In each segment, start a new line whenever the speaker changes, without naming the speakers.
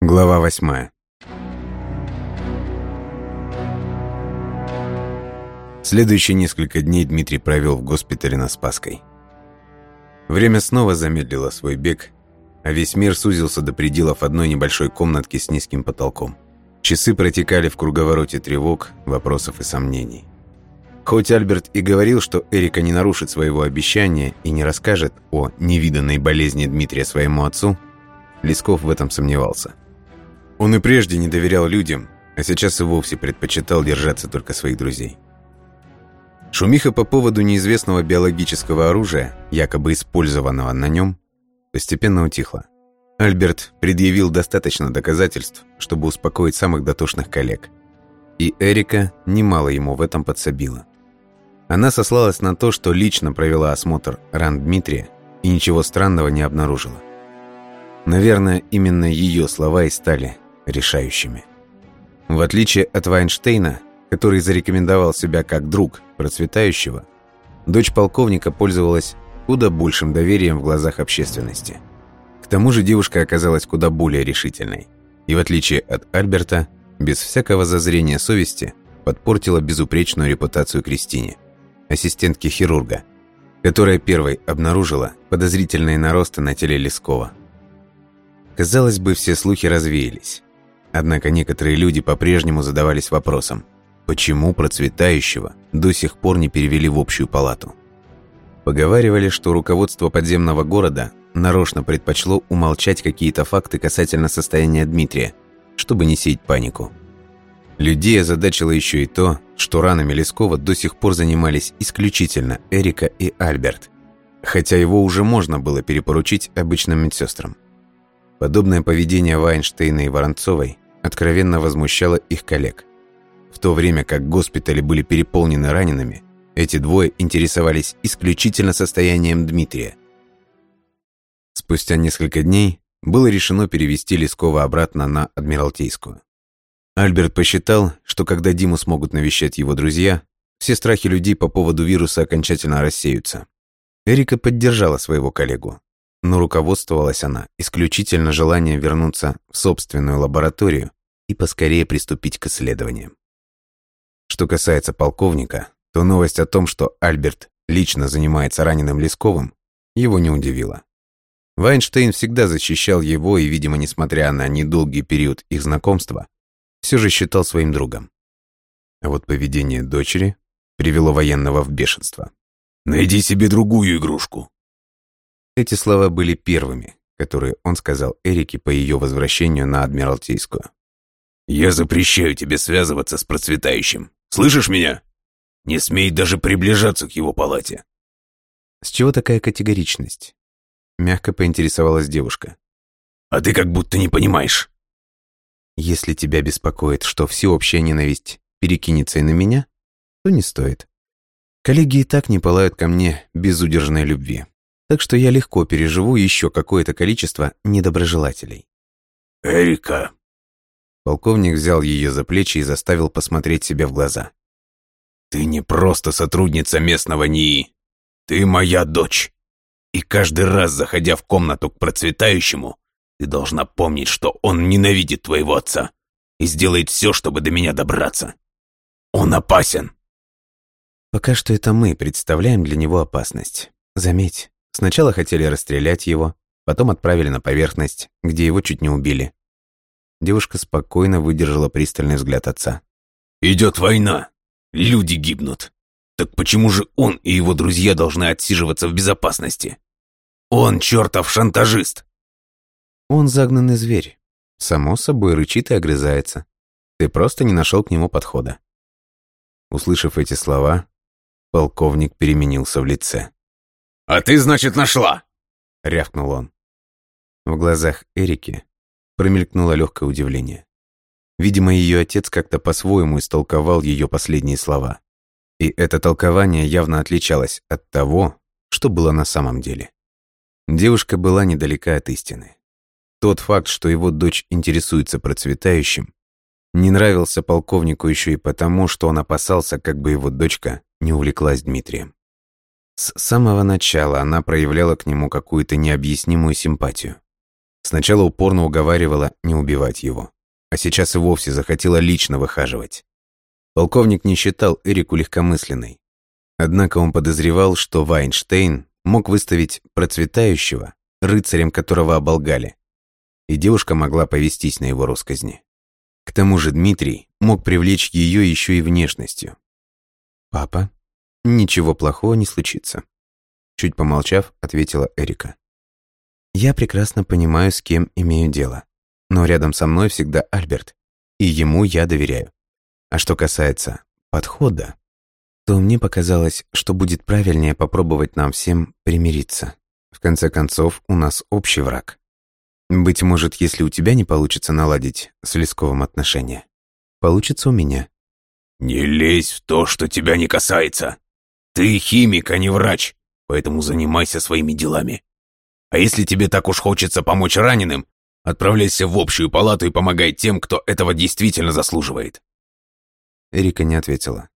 Глава восьмая. Следующие несколько дней Дмитрий провел в госпитале на Спасской. Время снова замедлило свой бег, а весь мир сузился до пределов одной небольшой комнатки с низким потолком. Часы протекали в круговороте тревог, вопросов и сомнений. Хоть Альберт и говорил, что Эрика не нарушит своего обещания и не расскажет о невиданной болезни Дмитрия своему отцу, Лесков в этом сомневался. Он и прежде не доверял людям, а сейчас и вовсе предпочитал держаться только своих друзей. Шумиха по поводу неизвестного биологического оружия, якобы использованного на нем, постепенно утихла. Альберт предъявил достаточно доказательств, чтобы успокоить самых дотошных коллег. И Эрика немало ему в этом подсобила. Она сослалась на то, что лично провела осмотр ран Дмитрия и ничего странного не обнаружила. Наверное, именно ее слова и стали решающими. В отличие от Вайнштейна, который зарекомендовал себя как друг процветающего, дочь полковника пользовалась куда большим доверием в глазах общественности. К тому же девушка оказалась куда более решительной. И в отличие от Альберта, без всякого зазрения совести, подпортила безупречную репутацию Кристине, ассистентки хирурга, которая первой обнаружила подозрительные наросты на теле Лескова. Казалось бы, все слухи развеялись. Однако некоторые люди по-прежнему задавались вопросом, почему процветающего до сих пор не перевели в общую палату. Поговаривали, что руководство подземного города нарочно предпочло умолчать какие-то факты касательно состояния Дмитрия, чтобы не сеять панику. Людей озадачило еще и то, что ранами Лескова до сих пор занимались исключительно Эрика и Альберт, хотя его уже можно было перепоручить обычным медсестрам. Подобное поведение Вайнштейна и Воронцовой откровенно возмущало их коллег. В то время как госпитали были переполнены ранеными, эти двое интересовались исключительно состоянием Дмитрия. Спустя несколько дней было решено перевести Лескова обратно на Адмиралтейскую. Альберт посчитал, что когда Диму смогут навещать его друзья, все страхи людей по поводу вируса окончательно рассеются. Эрика поддержала своего коллегу, но руководствовалась она исключительно желанием вернуться в собственную лабораторию и поскорее приступить к исследованиям. Что касается полковника, то новость о том, что Альберт лично занимается раненым Лесковым, его не удивила. Вайнштейн всегда защищал его и, видимо, несмотря на недолгий период их знакомства, все же считал своим другом. А вот поведение дочери привело военного в бешенство.
«Найди себе другую игрушку»,
эти слова были первыми, которые он сказал Эрике по ее возвращению на Адмиралтейскую.
«Я запрещаю тебе связываться с процветающим. Слышишь меня? Не смей даже приближаться к его палате».
«С чего такая категоричность?» Мягко поинтересовалась девушка.
«А ты как будто не понимаешь».
«Если тебя беспокоит, что всеобщая ненависть перекинется и на меня, то не стоит. Коллеги и так не пылают ко мне безудержной любви так что я легко переживу еще какое-то количество недоброжелателей.
«Эрика!»
Полковник взял ее за плечи и заставил посмотреть себе в глаза.
«Ты не просто сотрудница местного НИИ. Ты моя дочь. И каждый раз, заходя в комнату к процветающему, ты должна помнить, что он ненавидит твоего отца и сделает все, чтобы до меня добраться. Он опасен».
«Пока что это мы представляем для него опасность. Заметь, Сначала хотели расстрелять его, потом отправили на поверхность, где его чуть не убили. Девушка спокойно выдержала пристальный взгляд отца.
«Идет война. Люди гибнут. Так почему же он и его друзья должны отсиживаться в безопасности? Он чертов шантажист!»
«Он загнанный зверь. Само собой рычит и огрызается. Ты просто не нашел к нему подхода». Услышав эти слова, полковник переменился в лице.
«А ты, значит, нашла?»
— рявкнул он. В глазах Эрики промелькнуло легкое удивление. Видимо, ее отец как-то по-своему истолковал ее последние слова. И это толкование явно отличалось от того, что было на самом деле. Девушка была недалека от истины. Тот факт, что его дочь интересуется процветающим, не нравился полковнику еще и потому, что он опасался, как бы его дочка не увлеклась Дмитрием. С самого начала она проявляла к нему какую-то необъяснимую симпатию. Сначала упорно уговаривала не убивать его, а сейчас и вовсе захотела лично выхаживать. Полковник не считал Эрику легкомысленной. Однако он подозревал, что Вайнштейн мог выставить процветающего, рыцарем которого оболгали, и девушка могла повестись на его росказни. К тому же Дмитрий мог привлечь ее еще и внешностью. «Папа, ничего плохого не случится», чуть помолчав, ответила Эрика. «Я прекрасно понимаю, с кем имею дело, но рядом со мной всегда Альберт, и ему я доверяю. А что касается подхода, то мне показалось, что будет правильнее попробовать нам всем примириться. В конце концов, у нас общий враг. Быть может, если у тебя не получится наладить с Лесковым отношения, получится у меня.
«Не лезь в то, что тебя не касается. Ты химик, а не врач, поэтому занимайся своими делами. А если тебе так уж хочется помочь раненым, отправляйся в общую палату и помогай тем, кто этого действительно заслуживает».
Эрика не ответила.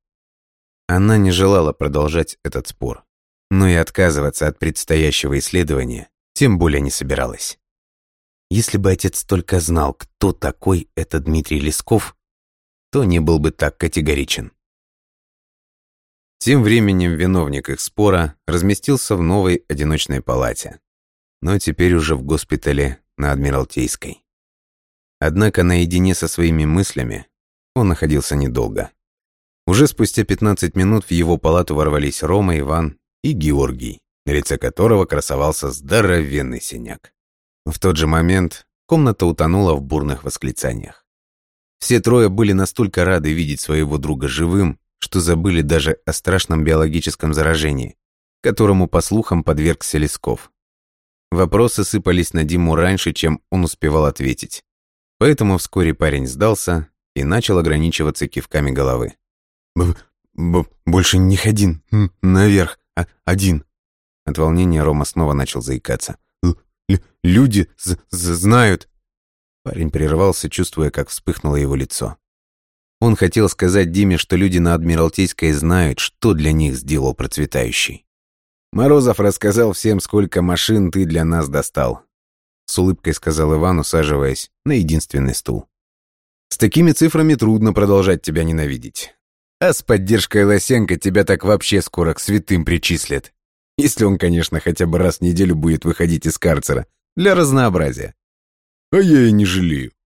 Она не желала продолжать этот спор, но и отказываться от предстоящего исследования тем более не собиралась. Если бы отец только знал, кто такой этот Дмитрий Лесков, то не был бы так категоричен. Тем временем виновник их спора разместился в новой одиночной палате, но теперь уже в госпитале на Адмиралтейской. Однако наедине со своими мыслями он находился недолго. Уже спустя 15 минут в его палату ворвались Рома, Иван и Георгий, на лице которого красовался здоровенный синяк. В тот же момент комната утонула в бурных восклицаниях. Все трое были настолько рады видеть своего друга живым, что забыли даже о страшном биологическом заражении, которому, по слухам, подвергся Лесков. Вопросы сыпались на Диму раньше, чем он успевал ответить. Поэтому вскоре парень сдался и начал ограничиваться кивками головы. Б -б «Больше не ходи наверх, а один». От волнения Рома снова начал заикаться. Л «Люди знают». Парень прервался, чувствуя, как вспыхнуло его лицо. Он хотел сказать Диме, что люди на Адмиралтейской знают, что для них сделал процветающий. «Морозов рассказал всем, сколько машин ты для нас достал», с улыбкой сказал Иван, усаживаясь на единственный стул. «С такими цифрами трудно продолжать тебя ненавидеть. А с поддержкой Лосенко тебя так вообще скоро к святым причислят. Если он, конечно, хотя бы раз в неделю будет выходить из карцера. Для разнообразия. «А я и не жалею», —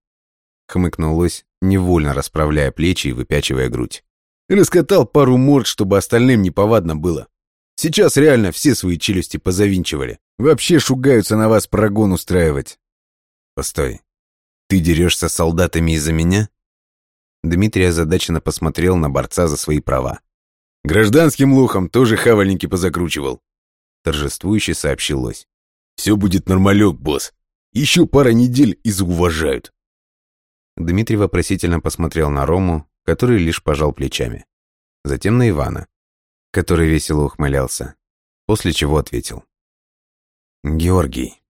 хмыкнул лось, невольно расправляя плечи и выпячивая грудь. «Раскатал пару морд, чтобы остальным неповадно было. Сейчас реально все свои челюсти позавинчивали. Вообще шугаются на вас прогон устраивать». «Постой, ты дерешься с солдатами из-за меня?» Дмитрий озадаченно посмотрел на борца за свои права. «Гражданским лухом тоже хавальники позакручивал», — торжествующе сообщил лось. «Все будет нормалек, босс. Еще пара недель и зауважают. Дмитрий вопросительно посмотрел на Рому, который лишь пожал плечами. Затем на Ивана, который весело ухмылялся, после чего ответил. «Георгий,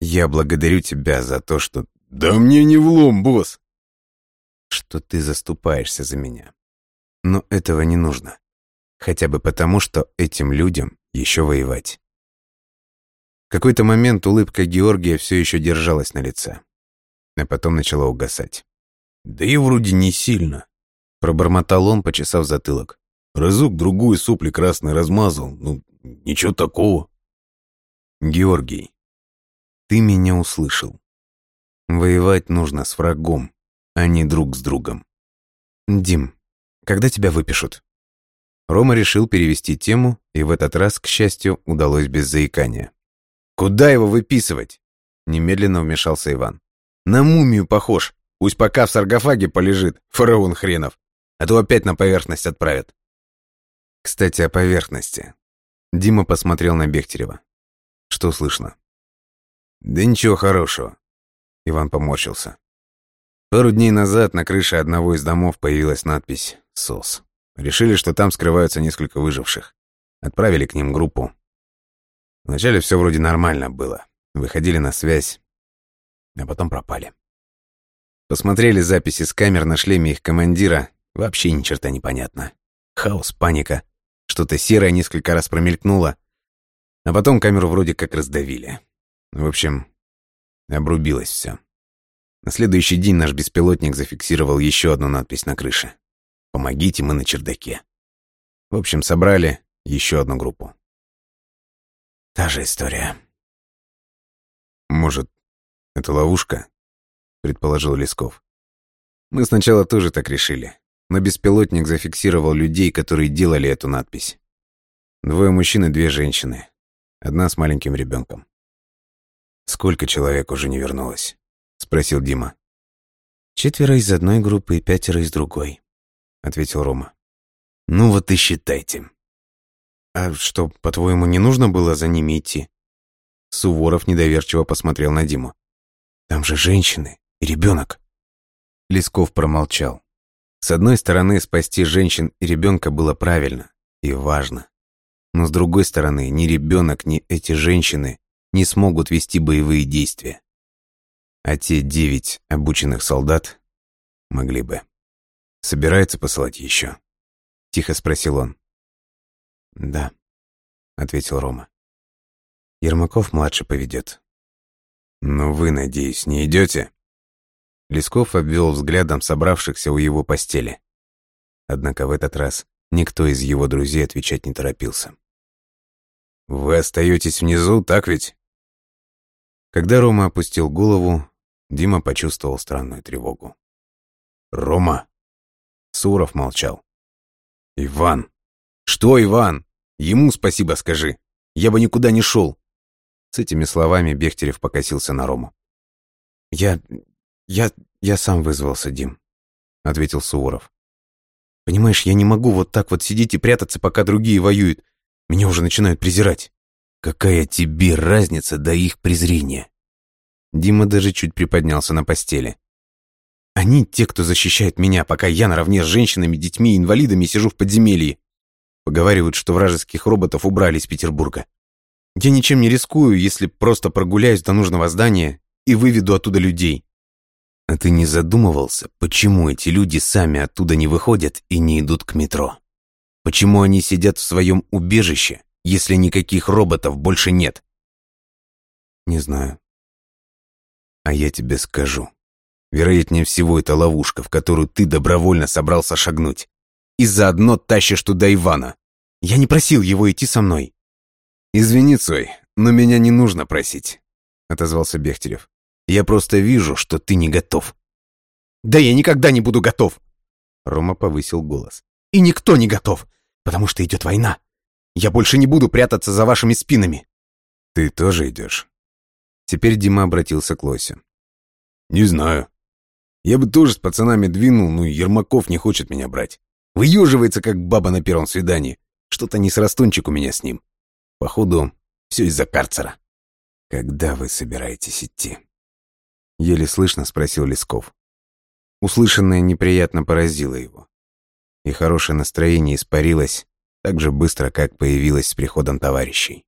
я благодарю тебя за то, что...» «Да мне не влом, босс!» «Что ты заступаешься за меня. Но этого не нужно. Хотя бы потому, что этим людям еще воевать какой-то момент улыбка Георгия все еще держалась на лице, а потом начала угасать. «Да и вроде не сильно», — пробормотал он, почесав затылок. «Разок-другую сопли красный размазал, ну, ничего такого». «Георгий, ты меня услышал. Воевать нужно с врагом, а не друг с другом. Дим, когда тебя выпишут?» Рома решил перевести тему, и в этот раз, к счастью, удалось без заикания. «Куда его выписывать?» Немедленно вмешался Иван. «На мумию похож. Пусть пока в саркофаге полежит, фараон хренов. А то опять на поверхность отправят». «Кстати, о поверхности». Дима посмотрел на Бехтерева. «Что слышно?» «Да ничего хорошего». Иван поморщился. Пару дней назад на крыше одного из домов появилась надпись «СОС». Решили, что там скрываются несколько выживших. Отправили к ним группу. Вначале все вроде нормально было. Выходили на связь, а потом пропали. Посмотрели записи с камер на шлеме их командира. Вообще ни черта не понятно. Хаос, паника. Что-то серое несколько раз промелькнуло. А потом камеру вроде как раздавили. В общем, Обрубилось все. На следующий день наш беспилотник зафиксировал еще одну надпись на крыше. «Помогите, мы на чердаке». В общем, собрали еще одну группу. Та же история. «Может, это ловушка?» — предположил Лесков. Мы сначала тоже так решили, но беспилотник зафиксировал людей, которые делали эту надпись. Двое мужчин и две женщины. Одна с маленьким ребенком. «Сколько человек уже не вернулось?» — спросил Дима. «Четверо из одной группы и пятеро из другой», — ответил Рома. «Ну вот и считайте». «А что, по-твоему, не нужно было за ними идти?» Суворов недоверчиво посмотрел на Диму. «Там же женщины и ребенок». Лесков промолчал. С одной стороны, спасти женщин и ребенка было правильно и важно. Но с другой стороны, ни ребенок, ни эти женщины не смогут вести боевые действия. А те девять обученных солдат могли бы. «Собирается посылать еще?» — тихо спросил он. «Да», — ответил Рома. «Ермаков-младший поведет». «Но вы, надеюсь, не идете?» Лесков обвел взглядом собравшихся у его постели. Однако в этот раз никто из его друзей отвечать не торопился. «Вы остаетесь внизу, так ведь?» Когда Рома опустил голову, Дима почувствовал странную тревогу. «Рома!» Суров молчал. «Иван!» «Что, Иван? Ему спасибо скажи. Я бы никуда не шел!» С этими словами Бехтерев покосился на Рому. «Я... «Я... я сам вызвался, Дим», — ответил Суворов. «Понимаешь, я не могу вот так вот сидеть и прятаться, пока другие воюют. Меня уже начинают презирать». «Какая тебе разница до их презрения?» Дима даже чуть приподнялся на постели. «Они те, кто защищает меня, пока я наравне с женщинами, детьми и инвалидами сижу в подземелье. Поговаривают, что вражеских роботов убрали из Петербурга. Я ничем не рискую, если просто прогуляюсь до нужного здания и выведу оттуда людей. А ты не задумывался, почему эти люди сами оттуда не выходят и не идут к метро? Почему они сидят в своем убежище, если никаких роботов больше нет? Не знаю. А я тебе скажу. Вероятнее всего, это ловушка, в которую ты добровольно собрался шагнуть. И заодно тащишь туда Ивана. Я не просил его идти со мной. Извини, Цой, но меня не нужно просить, отозвался Бехтерев. Я просто вижу, что ты не готов». «Да я никогда не буду готов!» Рома повысил голос. «И никто не готов, потому что идет война. Я больше не буду прятаться за вашими спинами». «Ты тоже идешь?» Теперь Дима обратился к Лосе. «Не знаю. Я бы тоже с пацанами двинул, но Ермаков не хочет меня брать. Выеживается, как баба на первом свидании. Что-то не с растунчик у меня с ним. Походу, все из-за карцера». «Когда вы собираетесь идти?» Еле слышно спросил Лесков. Услышанное неприятно поразило его. И хорошее настроение испарилось так же быстро, как появилось с приходом товарищей.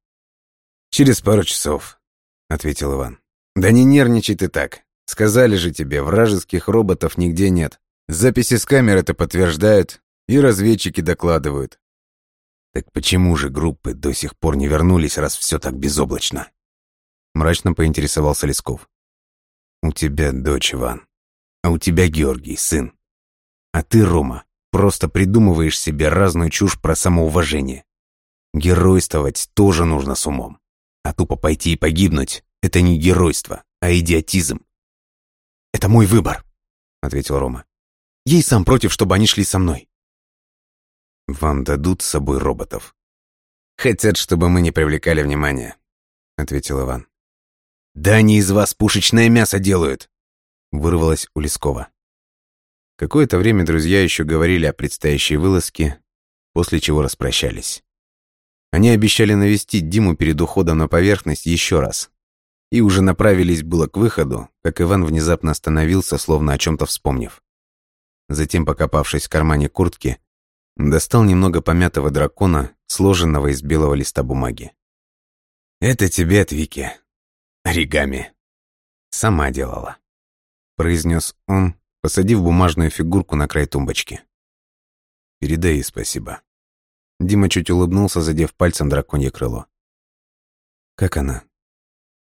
«Через пару часов», — ответил Иван. «Да не нервничай ты так. Сказали же тебе, вражеских роботов нигде нет. Записи с камер это подтверждают, и разведчики докладывают. Так почему же группы до сих пор не вернулись, раз все так безоблачно?» Мрачно поинтересовался Лесков. У тебя дочь, Иван. А у тебя Георгий, сын. А ты, Рома, просто придумываешь себе разную чушь про самоуважение. Геройствовать тоже нужно с умом. А тупо пойти и погибнуть — это не геройство, а идиотизм. «Это мой выбор», — ответил Рома. «Я и сам против, чтобы они шли со мной». «Вам дадут с собой роботов?» «Хотят, чтобы мы не привлекали внимания», — ответил Иван. «Да они из вас пушечное мясо делают!» Вырвалось у Лескова. Какое-то время друзья еще говорили о предстоящей вылазке, после чего распрощались. Они обещали навестить Диму перед уходом на поверхность еще раз. И уже направились было к выходу, как Иван внезапно остановился, словно о чем-то вспомнив. Затем, покопавшись в кармане куртки, достал немного помятого дракона, сложенного из белого листа бумаги. «Это тебе от Вики», оригами. Сама делала. Произнес он, посадив бумажную фигурку на край тумбочки. Передай ей спасибо. Дима чуть улыбнулся, задев пальцем драконье крыло. Как она?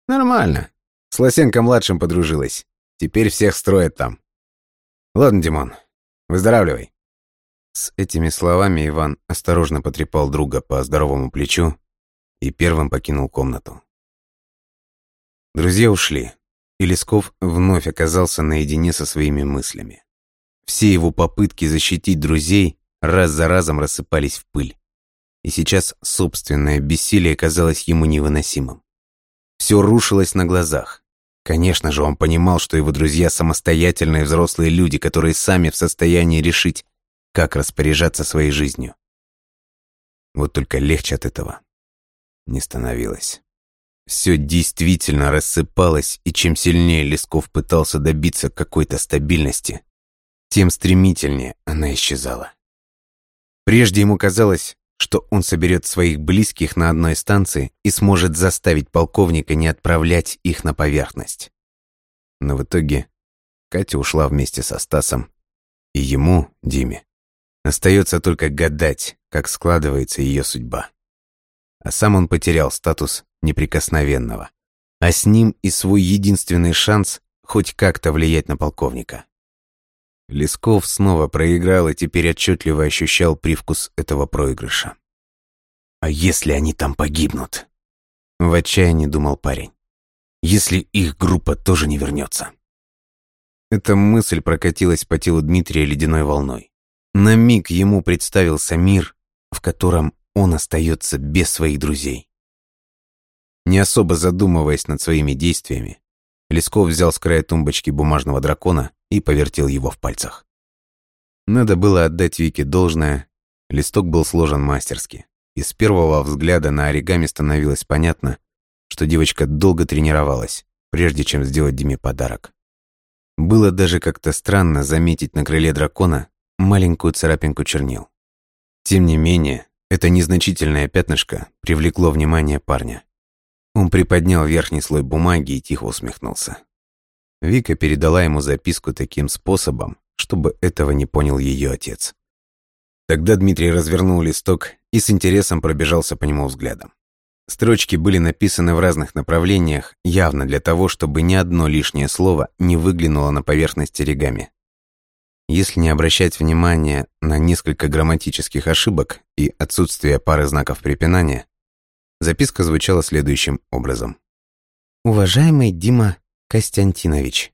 Нормально. С Лосенко-младшим подружилась. Теперь всех строят там. Ладно, Димон, выздоравливай. С этими словами Иван осторожно потрепал друга по здоровому плечу и первым покинул комнату. Друзья ушли, и Лесков вновь оказался наедине со своими мыслями. Все его попытки защитить друзей раз за разом рассыпались в пыль. И сейчас собственное бессилие казалось ему невыносимым. Все рушилось на глазах. Конечно же, он понимал, что его друзья самостоятельные взрослые люди, которые сами в состоянии решить, как распоряжаться своей жизнью. Вот только легче от этого не становилось. Все действительно рассыпалось, и чем сильнее Лесков пытался добиться какой-то стабильности, тем стремительнее она исчезала. Прежде ему казалось, что он соберет своих близких на одной станции и сможет заставить полковника не отправлять их на поверхность. Но в итоге Катя ушла вместе со Стасом, и ему, Диме, остается только гадать, как складывается ее судьба. А сам он потерял статус неприкосновенного, а с ним и свой единственный шанс хоть как-то влиять на полковника. Лесков снова проиграл и теперь отчетливо ощущал привкус этого проигрыша. «А если они там погибнут?» В отчаянии думал парень. «Если их группа тоже не вернется?» Эта мысль прокатилась по телу Дмитрия ледяной волной. На миг ему представился мир, в котором он остается без своих друзей. Не особо задумываясь над своими действиями, Лесков взял с края тумбочки бумажного дракона и повертел его в пальцах. Надо было отдать Вике должное, листок был сложен мастерски, и с первого взгляда на оригами становилось понятно, что девочка долго тренировалась, прежде чем сделать Диме подарок. Было даже как-то странно заметить на крыле дракона маленькую царапинку чернил. Тем не менее, это незначительное пятнышко привлекло внимание парня. Он приподнял верхний слой бумаги и тихо усмехнулся. Вика передала ему записку таким способом, чтобы этого не понял ее отец. Тогда Дмитрий развернул листок и с интересом пробежался по нему взглядом. Строчки были написаны в разных направлениях, явно для того, чтобы ни одно лишнее слово не выглянуло на поверхность оригами. Если не обращать внимания на несколько грамматических ошибок и отсутствие пары знаков препинания, записка звучала следующим образом. «Уважаемый Дима Костянтинович,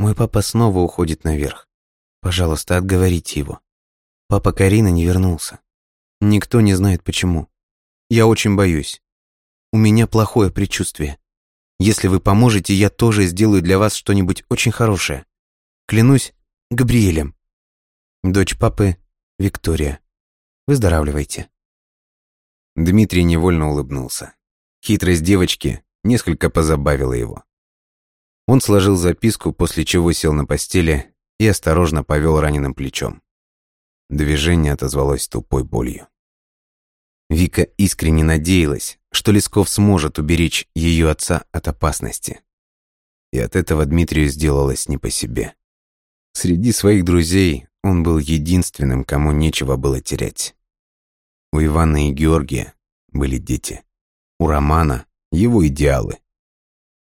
мой папа снова уходит наверх. Пожалуйста, отговорите его. Папа Карина не вернулся. Никто не знает почему. Я очень боюсь. У меня плохое предчувствие. Если вы поможете, я тоже сделаю для вас что-нибудь очень хорошее. Клянусь Габриэлем. Дочь папы Виктория. Выздоравливайте. Дмитрий невольно улыбнулся. Хитрость девочки несколько позабавила его. Он сложил записку, после чего сел на постели и осторожно повел раненым плечом. Движение отозвалось тупой болью. Вика искренне надеялась, что Лесков сможет уберечь ее отца от опасности. И от этого Дмитрию сделалось не по себе. Среди своих друзей он был единственным, кому нечего было терять. У Ивана и Георгия были дети. У Романа его идеалы.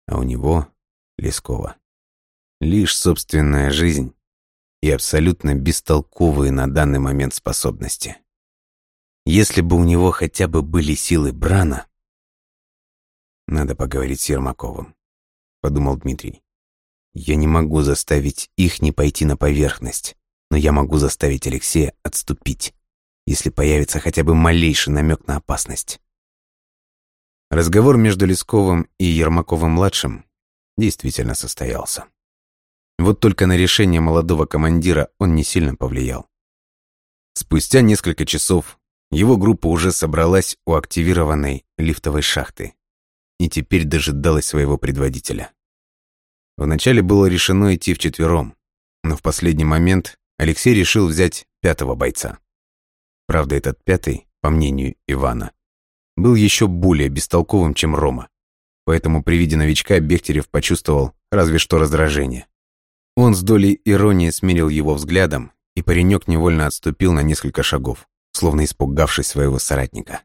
А у него Лескова. Лишь собственная жизнь и абсолютно бестолковые на данный момент способности. Если бы у него хотя бы были силы Брана... Надо поговорить с Ермаковым, подумал Дмитрий. Я не могу заставить их не пойти на поверхность, но я могу заставить Алексея отступить, если появится хотя бы малейший намек на опасность. Разговор между Лесковым и Ермаковым-младшим действительно состоялся. Вот только на решение молодого командира он не сильно повлиял. Спустя несколько часов его группа уже собралась у активированной лифтовой шахты и теперь дожидалась своего предводителя. Вначале было решено идти вчетвером, но в последний момент Алексей решил взять пятого бойца. Правда, этот пятый, по мнению Ивана, был еще более бестолковым, чем Рома поэтому при виде новичка Бехтерев почувствовал разве что раздражение. Он с долей иронии смирил его взглядом, и паренек невольно отступил на несколько шагов, словно испугавшись своего соратника.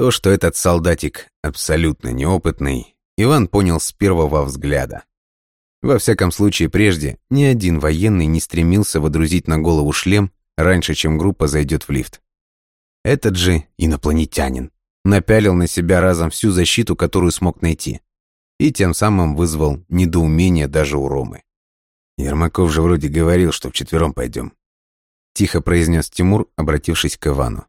То, что этот солдатик абсолютно неопытный, Иван понял с первого взгляда. Во всяком случае, прежде ни один военный не стремился водрузить на голову шлем раньше, чем группа зайдет в лифт. Этот же инопланетянин напялил на себя разом всю защиту, которую смог найти, и тем самым вызвал недоумение даже у Ромы. «Ермаков же вроде говорил, что вчетвером пойдем», — тихо произнес Тимур, обратившись к Ивану.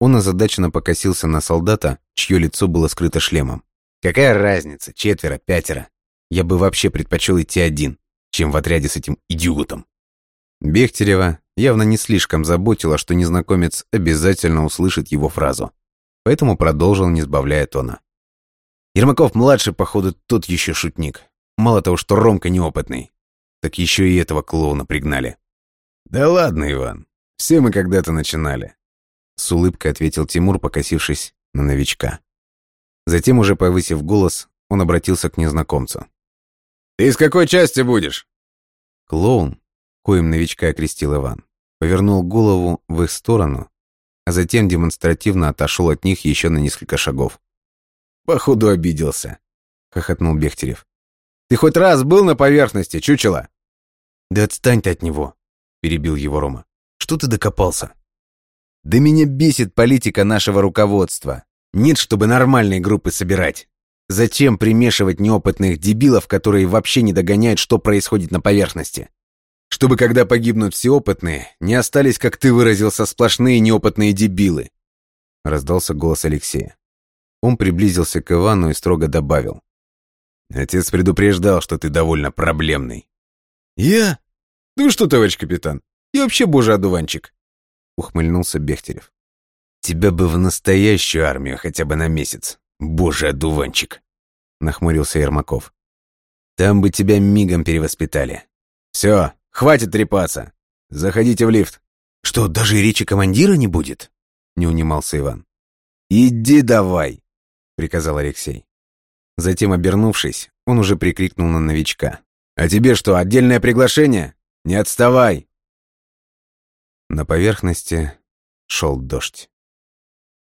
Он озадаченно покосился на солдата, чье лицо было скрыто шлемом. «Какая разница, четверо, пятеро? Я бы вообще предпочел идти один, чем в отряде с этим идиотом». Бехтерева явно не слишком заботило, что незнакомец обязательно услышит его фразу, поэтому продолжил, не сбавляя тона. Ермаков-младший, походу, тот еще шутник. Мало того, что Ромка неопытный, так еще и этого клоуна пригнали. «Да ладно, Иван, все мы когда-то начинали. С улыбкой ответил Тимур, покосившись на новичка. Затем, уже повысив голос, он обратился к незнакомцу. «Ты из какой части будешь?» Клоун, коим новичка окрестил Иван, повернул голову в их сторону, а затем демонстративно отошел от них еще на несколько шагов. «Походу обиделся», — хохотнул Бехтерев. «Ты хоть раз был на поверхности, чучело?» «Да отстань ты от него», — перебил его Рома. «Что ты докопался?» Да меня бесит политика нашего руководства. Нет, чтобы нормальные группы собирать. Зачем примешивать неопытных дебилов, которые вообще не догоняют, что происходит на поверхности? Чтобы, когда погибнут все опытные, не остались, как ты выразился, сплошные неопытные дебилы. Раздался голос Алексея. Он приблизился к Ивану и строго добавил. Отец предупреждал, что ты довольно проблемный. Я? Ну что, товарищ капитан, я вообще божий одуванчик ухмыльнулся Бехтерев. «Тебя бы в настоящую армию хотя бы на месяц, боже одуванчик!» нахмурился Ермаков. «Там бы тебя мигом перевоспитали. Все, хватит трепаться. Заходите в лифт». «Что, даже речи командира не будет?» не унимался Иван. «Иди давай!» приказал Алексей. Затем, обернувшись, он уже прикрикнул на новичка. «А тебе что, отдельное приглашение? Не отставай!» На поверхности шел дождь.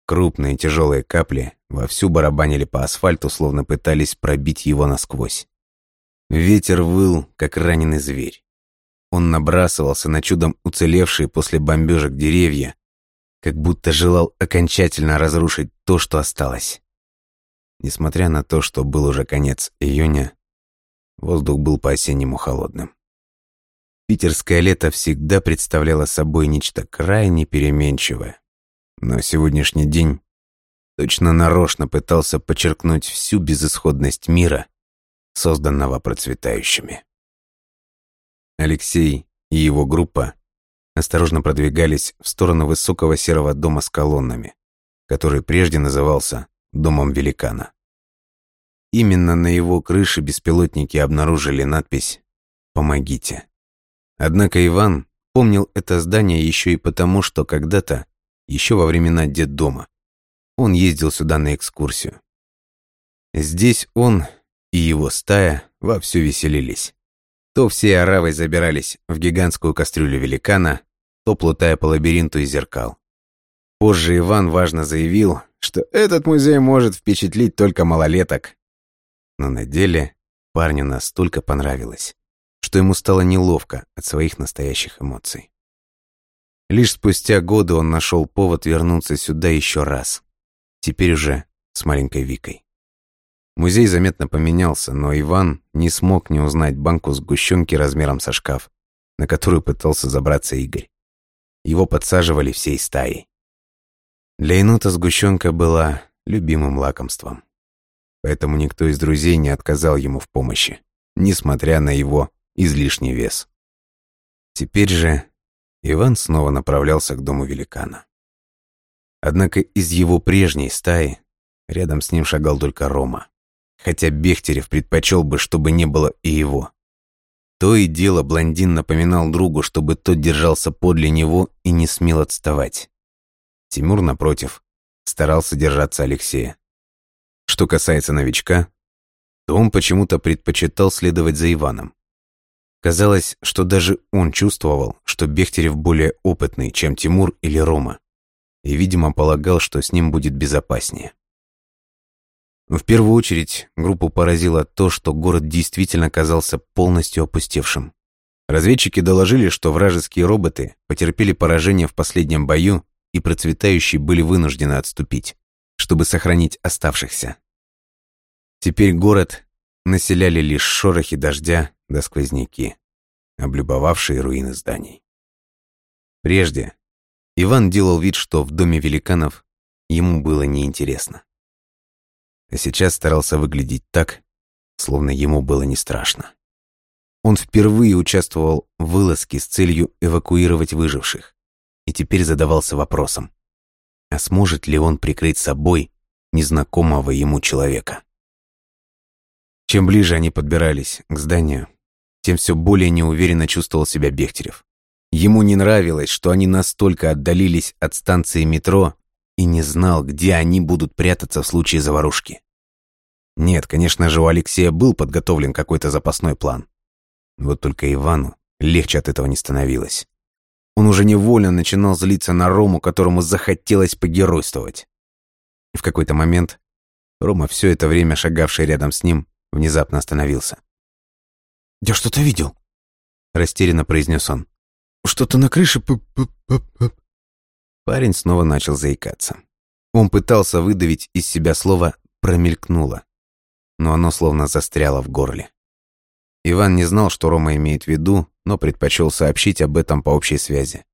Крупные тяжелые капли вовсю барабанили по асфальту, словно пытались пробить его насквозь. Ветер выл, как раненый зверь. Он набрасывался на чудом уцелевшие после бомбежек деревья, как будто желал окончательно разрушить то, что осталось. Несмотря на то, что был уже конец июня, воздух был по-осеннему холодным. Питерское лето всегда представляло собой нечто крайне переменчивое. Но сегодняшний день точно нарочно пытался подчеркнуть всю безысходность мира, созданного процветающими. Алексей и его группа осторожно продвигались в сторону высокого серого дома с колоннами, который прежде назывался «Домом великана». Именно на его крыше беспилотники обнаружили надпись «Помогите». Однако Иван помнил это здание еще и потому, что когда-то, еще во времена детдома, он ездил сюда на экскурсию. Здесь он и его стая вовсю веселились. То все оравой забирались в гигантскую кастрюлю великана, то плутая по лабиринту из зеркал. Позже Иван важно заявил, что этот музей может впечатлить только малолеток. Но на деле парню настолько понравилось, что ему стало неловко от своих настоящих эмоций. Лишь спустя годы он нашел повод вернуться сюда еще раз. Теперь уже с маленькой Викой. Музей заметно поменялся, но Иван не смог не узнать банку сгущенки размером со шкаф, на которую пытался забраться Игорь. Его подсаживали всей стаей. Для енота сгущенка была любимым лакомством. Поэтому никто из друзей не отказал ему в помощи, несмотря на его излишний вес. Теперь же Иван снова направлялся к дому великана. Однако из его прежней стаи рядом с ним шагал только Рома, хотя Бехтерев предпочел бы, чтобы не было и его. То и дело блондин напоминал другу, чтобы тот держался подле него и не смел отставать. Тимур, напротив, старался держаться Алексея. Что касается новичка, то он почему-то предпочитал следовать за Иваном. Казалось, что даже он чувствовал, что Бехтерев более опытный, чем Тимур или Рома, и, видимо, полагал, что с ним будет безопаснее. В первую очередь группу поразило то, что город действительно казался полностью опустевшим. Разведчики доложили, что вражеские роботы потерпели поражение в последнем бою и процветающие были вынуждены отступить, чтобы сохранить оставшихся. Теперь город населяли лишь шорохи дождя да сквозняки, облюбовавшие руины зданий. Прежде Иван делал вид, что в доме великанов ему было неинтересно а сейчас старался выглядеть так, словно ему было не страшно. Он впервые участвовал в вылазке с целью эвакуировать выживших и теперь задавался вопросом, а сможет ли он прикрыть собой незнакомого ему человека. Чем ближе они подбирались к зданию, тем все более неуверенно чувствовал себя Бехтерев. Ему не нравилось, что они настолько отдалились от станции метро и не знал, где они будут прятаться в случае заварушки. Нет, конечно же, у Алексея был подготовлен какой-то запасной план. Вот только Ивану легче от этого не становилось. Он уже невольно начинал злиться на Рому, которому захотелось погеройствовать. И в какой-то момент Рома, все это время шагавший рядом с ним, внезапно остановился.
«Я что-то видел», —
растерянно произнес он.
«Что-то на крыше п -п -п -п
Парень снова начал заикаться. Он пытался выдавить из себя слово «промелькнуло», но оно словно застряло в горле. Иван не знал, что Рома имеет в виду, но предпочел сообщить об этом по общей связи.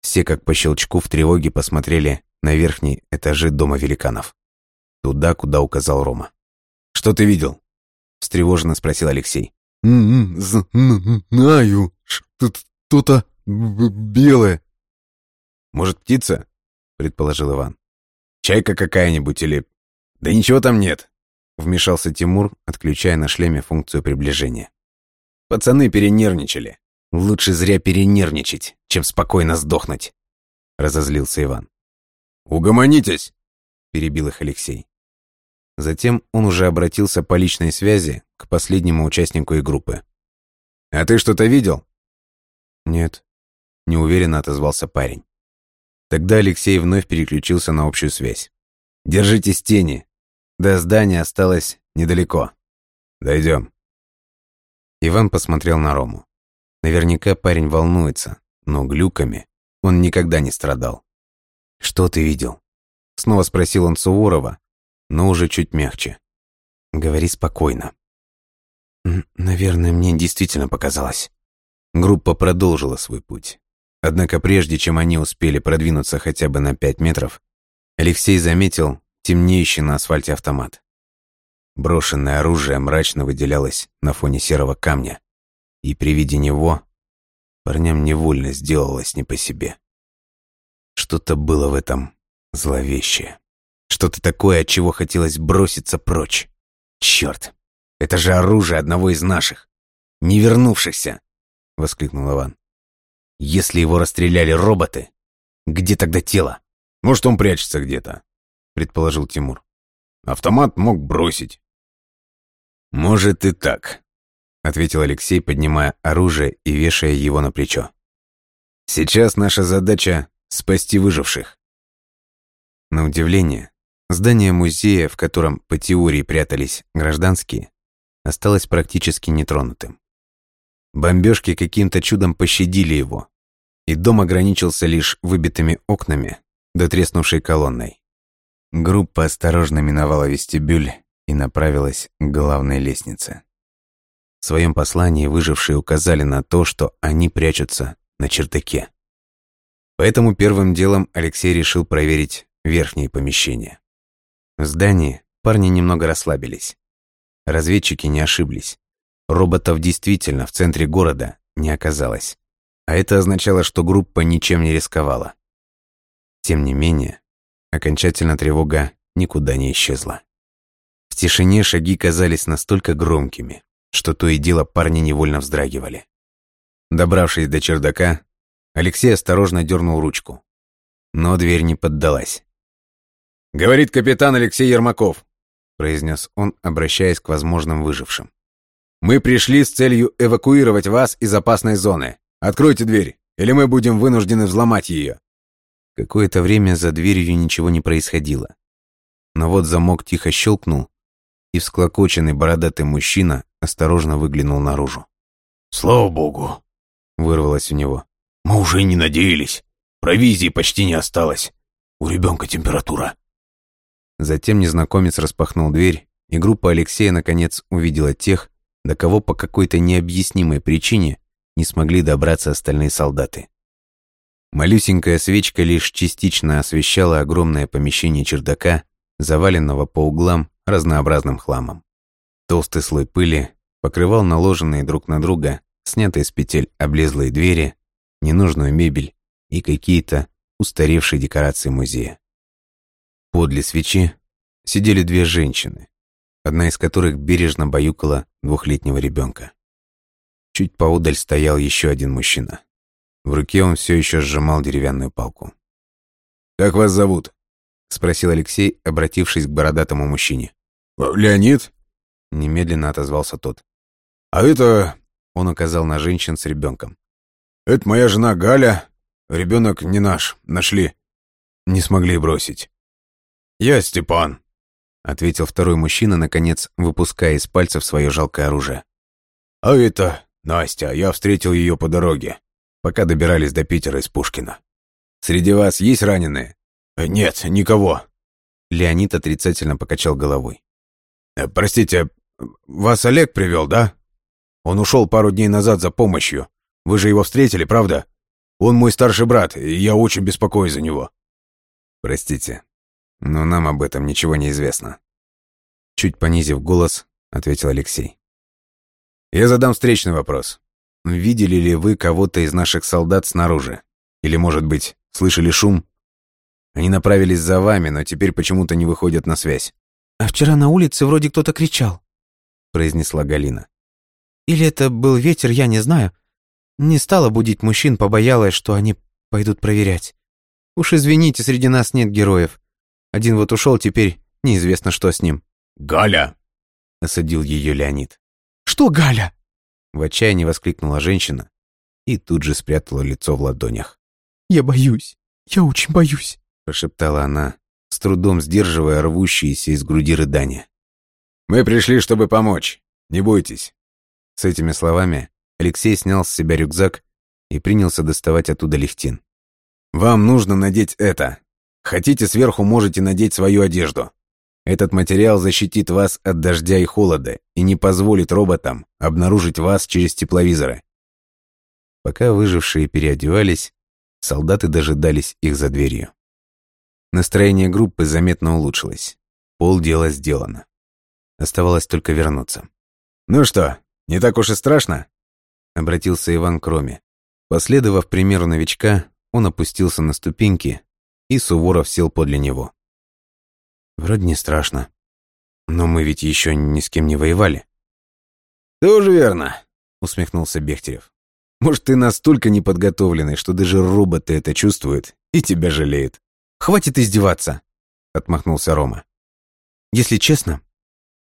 Все как по щелчку в тревоге посмотрели на верхние этажи дома великанов. Туда, куда указал Рома. «Что ты видел?» — встревоженно спросил Алексей.
«Знаю, что-то белое».
«Может, птица?» — предположил Иван. «Чайка какая-нибудь или...» «Да ничего там нет. Вмешался Тимур, отключая на шлеме функцию приближения. «Пацаны перенервничали. Лучше зря перенервничать, чем спокойно сдохнуть», — разозлился Иван. «Угомонитесь!» — перебил их Алексей. Затем он уже обратился по личной связи к последнему участнику и группы. «А ты что-то видел?» «Нет», — неуверенно отозвался парень. Тогда Алексей вновь переключился на общую связь. «Держитесь тени, до здания осталось недалеко. Дойдем. Иван посмотрел на Рому. Наверняка парень волнуется, но глюками он никогда не страдал. «Что ты видел?» Снова спросил он Суворова, но уже чуть мягче. «Говори спокойно».
«Наверное, мне действительно показалось».
Группа продолжила свой путь. Однако прежде чем они успели продвинуться хотя бы на пять метров, Алексей заметил, темнеющий на асфальте автомат. Брошенное оружие мрачно выделялось на фоне серого камня, и при виде него парням невольно сделалось не по себе. Что-то было в этом зловещее. Что-то такое, от чего хотелось броситься прочь. Черт, это же оружие одного из наших, не вернувшихся, воскликнул Иван. Если его расстреляли роботы, где тогда тело? Может, он прячется где-то, предположил Тимур. Автомат мог бросить. Может и так, ответил Алексей, поднимая оружие и вешая его на плечо. Сейчас наша задача спасти выживших. На удивление, здание музея, в котором по теории прятались гражданские, осталось практически нетронутым. Бомбежки каким-то чудом пощадили его, и дом ограничился лишь выбитыми окнами да треснувшей колонной. Группа осторожно миновала вестибюль и направилась к главной лестнице. В своем послании выжившие указали на то, что они прячутся на чердаке. Поэтому первым делом Алексей решил проверить верхние помещения. В здании парни немного расслабились. Разведчики не ошиблись. Роботов действительно в центре города не оказалось. А это означало, что группа ничем не рисковала. Тем не менее, Окончательно тревога никуда не исчезла. В тишине шаги казались настолько громкими, что то и дело парни невольно вздрагивали. Добравшись до чердака, Алексей осторожно дернул ручку. Но дверь не поддалась. «Говорит капитан Алексей Ермаков», произнес он, обращаясь к возможным выжившим. «Мы пришли с целью эвакуировать вас из опасной зоны. Откройте дверь, или мы будем вынуждены взломать ее». Какое-то время за дверью ничего не происходило. Но вот замок тихо щелкнул, и всклокоченный бородатый мужчина осторожно выглянул наружу.
«Слава богу!»
— вырвалось у него.
«Мы уже не надеялись. Провизии почти не осталось. У ребенка температура».
Затем незнакомец распахнул дверь, и группа Алексея наконец увидела тех, до кого по какой-то необъяснимой причине не смогли добраться остальные солдаты. Малюсенькая свечка лишь частично освещала огромное помещение чердака, заваленного по углам разнообразным хламом. Толстый слой пыли покрывал наложенные друг на друга, снятые с петель облезлые двери, ненужную мебель и какие-то устаревшие декорации музея. Подле свечи сидели две женщины, одна из которых бережно баюкала двухлетнего ребенка. Чуть поодаль стоял еще один мужчина. В руке он все еще сжимал деревянную палку.
«Как вас зовут?»
— спросил Алексей, обратившись к бородатому мужчине.
«Леонид?»
— немедленно отозвался тот.
«А это...»
— он указал на женщин с ребенком.
«Это моя жена Галя. Ребенок не наш. Нашли. Не смогли бросить». «Я Степан», —
ответил второй мужчина, наконец, выпуская из пальцев свое жалкое оружие.
«А это Настя. Я встретил ее по дороге, пока добирались до Питера из Пушкина. Среди вас есть раненые?» «Нет, никого».
Леонид отрицательно покачал головой.
Э, «Простите, вас Олег привел, да? Он ушел пару дней назад за помощью. Вы же его встретили, правда? Он мой старший брат, и я очень беспокоюсь за него».
«Простите, но нам об этом ничего не известно». Чуть понизив голос, ответил Алексей. «Я задам встречный вопрос. Видели ли вы кого-то из наших солдат снаружи? Или, может быть, слышали шум? Они направились за вами, но теперь почему-то не выходят на связь.
«А вчера на улице вроде кто-то кричал», —
произнесла Галина.
«Или это был ветер, я не знаю. Не стала будить мужчин, побоялась, что они пойдут проверять. Уж извините, среди нас нет героев. Один вот ушел, теперь неизвестно, что с ним».
«Галя!»
— осадил ее Леонид.
«Что Галя?»
— в отчаянии воскликнула женщина и тут же спрятала лицо в ладонях.
«Я боюсь, я очень боюсь», —
прошептала она, с трудом сдерживая рвущиеся из груди рыдания.
«Мы пришли, чтобы помочь. Не бойтесь».
С этими словами Алексей снял с себя рюкзак и принялся доставать оттуда лифтин.
«Вам нужно надеть это. Хотите, сверху можете надеть свою одежду. Этот материал защитит вас от дождя и холода и не позволит роботам обнаружить вас через тепловизоры».
Пока выжившие переодевались, солдаты дожидались их за дверью. Настроение группы заметно улучшилось. Пол дела сделано. Оставалось только вернуться.
«Ну что, не так уж и страшно?»
Обратился Иван к Роме. Последовав примеру новичка, он опустился на ступеньки, и Суворов сел подле него. «Вроде не страшно. Но мы ведь еще ни с кем не воевали».
«Тоже верно», —
усмехнулся Бехтерев.
«Может, ты настолько неподготовленный, что даже роботы это чувствуют и тебя жалеют».
«Хватит издеваться!» — отмахнулся Рома. «Если честно,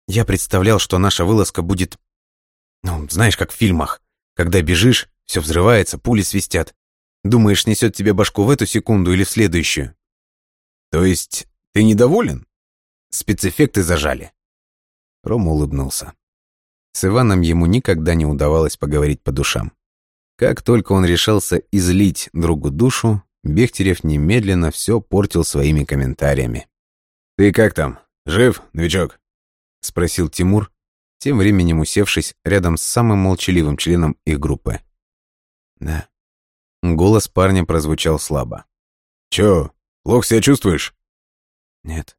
я представлял, что наша вылазка будет... Ну, знаешь, как в фильмах. Когда бежишь, все взрывается, пули свистят. Думаешь, несет тебе башку в эту секунду или в следующую.
То есть ты недоволен?
Спецэффекты зажали. Рома улыбнулся. С Иваном ему никогда не удавалось поговорить по душам. Как только он решался излить другу душу, Бехтерев немедленно все портил своими комментариями.
«Ты как там? Жив, новичок?»
— спросил Тимур, тем временем усевшись рядом с самым молчаливым членом их группы.
«Да».
Голос парня прозвучал слабо.
«Чё, плохо себя чувствуешь?»
«Нет».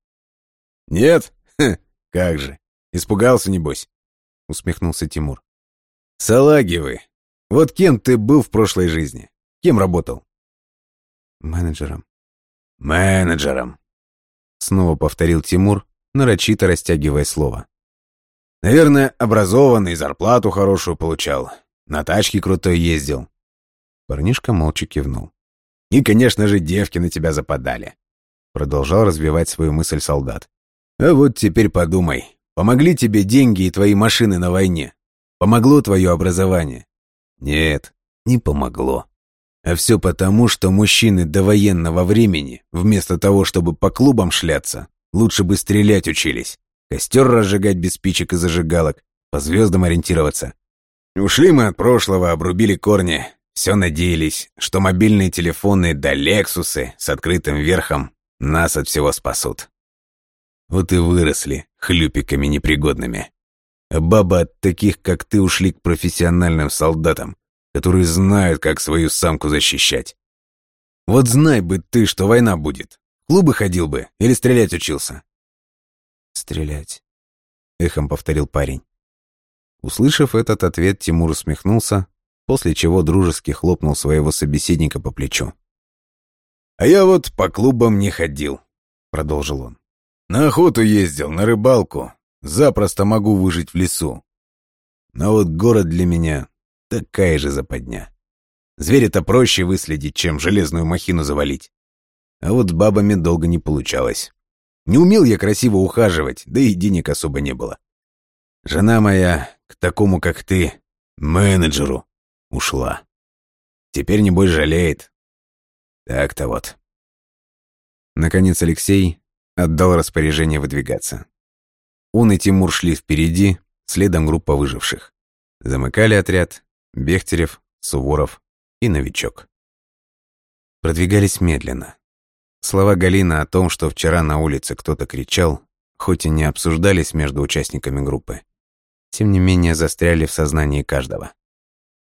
«Нет? Ха, как же. Испугался, небось?» — усмехнулся Тимур. «Салаги вы. Вот кем ты был в прошлой жизни? Кем работал?»
Менеджером.
Менеджером.
Снова повторил Тимур, нарочито растягивая слово.
Наверное, образованный, зарплату хорошую получал. На тачке крутой ездил.
Парнишка молча кивнул.
И, конечно же, девки на тебя западали.
Продолжал развивать свою мысль солдат.
А вот теперь подумай. Помогли тебе деньги и твои машины на войне? Помогло твое образование? Нет, не помогло. А все потому, что мужчины до военного времени, вместо того, чтобы по клубам шляться,
Лучше бы стрелять учились. Костер разжигать без спичек и зажигалок, по звездам ориентироваться. Ушли мы от прошлого, обрубили корни. Все надеялись, что мобильные телефоны да Лексусы с открытым верхом нас от всего спасут. Вот и выросли хлюпиками непригодными. А баба от таких, как ты, ушли к профессиональным солдатам, которые знают, как свою самку защищать. Вот знай бы ты, что война будет. Клубы ходил бы или стрелять учился?
Стрелять, эхом повторил парень. Услышав этот ответ, Тимур усмехнулся, после чего дружески хлопнул своего собеседника по плечу.
«А я вот по клубам не ходил», — продолжил он. «На охоту ездил, на рыбалку. Запросто могу выжить в лесу. Но вот город для меня такая же западня. Зверя-то проще выследить, чем железную махину завалить. А вот с бабами долго не получалось. Не умел я красиво ухаживать, да и денег особо не было. Жена моя к такому, как ты, менеджеру, ушла. Теперь, небось, жалеет. Так-то вот.
Наконец Алексей отдал распоряжение выдвигаться. Он и Тимур шли впереди, следом группа выживших. Замыкали отряд Бехтерев, Суворов и Новичок. Продвигались медленно. Слова Галины о том, что вчера на улице кто-то кричал, хоть и не обсуждались между участниками группы, тем не менее застряли в сознании каждого.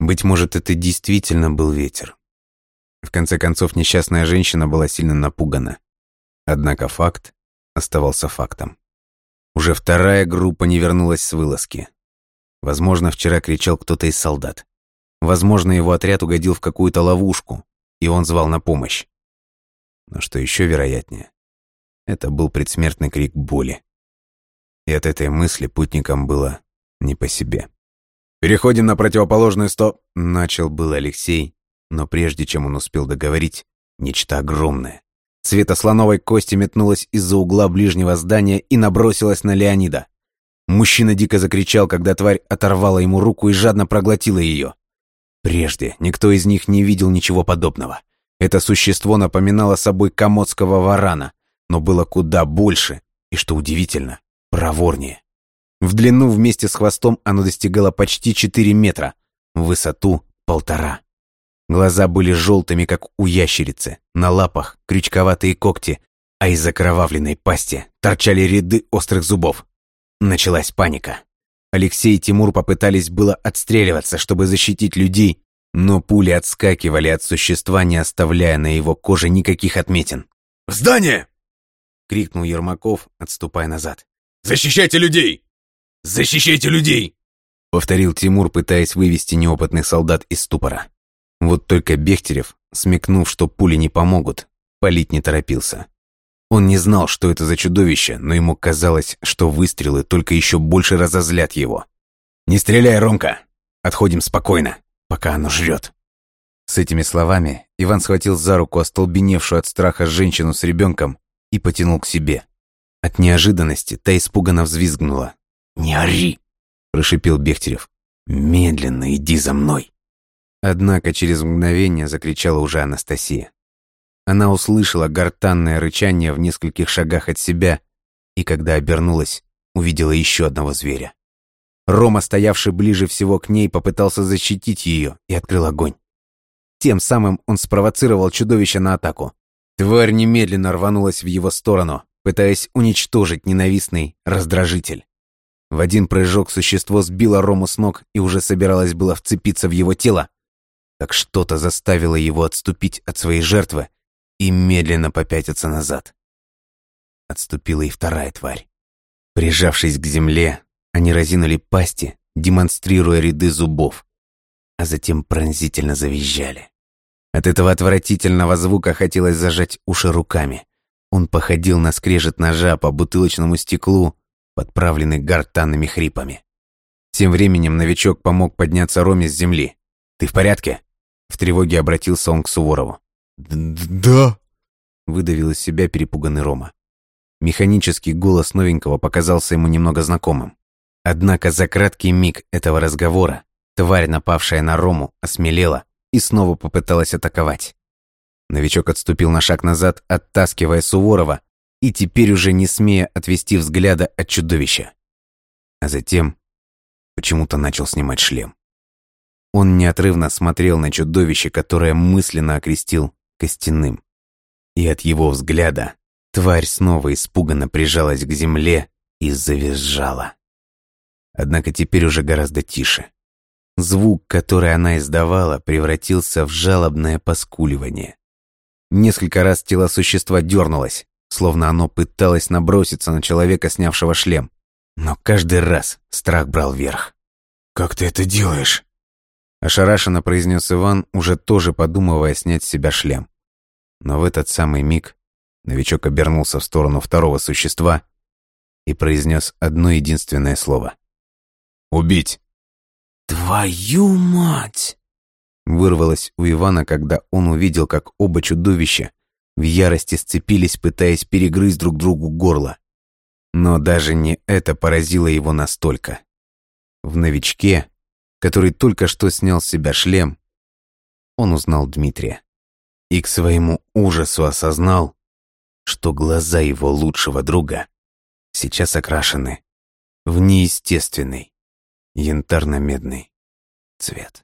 Быть может, это действительно был ветер. В конце концов, несчастная женщина была сильно напугана. Однако факт оставался фактом. Уже вторая группа не вернулась с вылазки. Возможно, вчера кричал кто-то из солдат. Возможно, его отряд угодил в какую-то ловушку, и он звал на помощь. Но что еще вероятнее, это был предсмертный крик боли. И от этой мысли путникам было не по себе. «Переходим на противоположную сто...» — начал был Алексей, но прежде чем он успел договорить, нечто огромное. Цвета слоновой кости метнулась из-за угла ближнего здания и набросилась на Леонида. Мужчина дико закричал, когда тварь оторвала ему руку и жадно проглотила ее. Прежде никто из них не видел ничего подобного. Это существо напоминало собой комодского варана, но было куда больше и, что удивительно, проворнее. В длину вместе с хвостом оно достигало почти 4 метра, в высоту — полтора. Глаза были желтыми, как у ящерицы, на лапах крючковатые когти, а из окровавленной пасти торчали ряды острых зубов. Началась паника. Алексей и Тимур попытались было отстреливаться, чтобы защитить людей, но пули отскакивали от существа, не оставляя на его коже никаких отметин.
«В здание!»
— крикнул Ермаков, отступая назад.
«Защищайте людей! Защищайте людей!» — повторил Тимур, пытаясь вывести неопытных солдат из ступора.
Вот только Бехтерев, смекнув, что пули не помогут, палить не торопился. Он не знал, что это за чудовище, но ему казалось, что выстрелы только еще больше разозлят его.
«Не стреляй, Ромка! Отходим спокойно, пока оно жрет!»
С этими словами Иван схватил за руку остолбеневшую от страха женщину с ребенком и потянул к себе. От неожиданности та испуганно взвизгнула.
«Не ори!» – прошипел Бехтерев. «Медленно иди за мной!»
Однако через мгновение закричала уже Анастасия. Она услышала гортанное рычание в нескольких шагах от себя, и когда обернулась, увидела еще одного зверя. Рома, стоявший ближе всего к ней, попытался защитить ее и открыл огонь. Тем самым он спровоцировал чудовище на атаку. Тварь немедленно рванулась в его сторону, пытаясь уничтожить ненавистный раздражитель. В один прыжок существо сбило Рому с ног и уже собиралось было вцепиться в его тело, как что-то заставило его отступить от своей жертвы и медленно попятиться назад. Отступила и вторая тварь. Прижавшись к земле, они разинули пасти, демонстрируя ряды зубов, а затем пронзительно завизжали. От этого отвратительного звука хотелось зажать уши руками. Он походил на скрежет ножа по бутылочному стеклу, подправленный гортанными хрипами. Тем временем новичок помог подняться Роме с земли. «Ты в порядке?» В тревоге обратился он к Суворову.
«Да», —
выдавил из себя перепуганный Рома. Механический голос новенького показался ему немного знакомым. Однако за краткий миг этого разговора тварь, напавшая на Рому, осмелела и снова попыталась атаковать. Новичок отступил на шаг назад, оттаскивая Суворова,
и теперь уже не смея отвести взгляда от чудовища. А затем почему-то начал снимать шлем. Он неотрывно смотрел на чудовище, которое мысленно окрестил костяным. И от его взгляда тварь снова испуганно прижалась к земле и завизжала. Однако теперь уже гораздо тише. Звук, который она издавала, превратился в жалобное поскуливание. Несколько раз тело существа дернулось, словно оно пыталось наброситься на человека, снявшего шлем. Но каждый раз страх брал верх.
«Как ты это делаешь?»
Ошарашенно произнес Иван, уже тоже подумывая снять с себя шлем. Но в этот самый миг новичок обернулся в сторону второго существа и произнес одно единственное слово. «Убить!»
«Твою мать!»
Вырвалось у Ивана, когда он увидел, как оба чудовища в ярости сцепились, пытаясь перегрызть друг другу горло. Но даже не это поразило его настолько. В новичке который только что снял с себя шлем, он узнал Дмитрия. И к своему ужасу осознал, что глаза его лучшего друга сейчас окрашены в неестественный янтарно-медный цвет.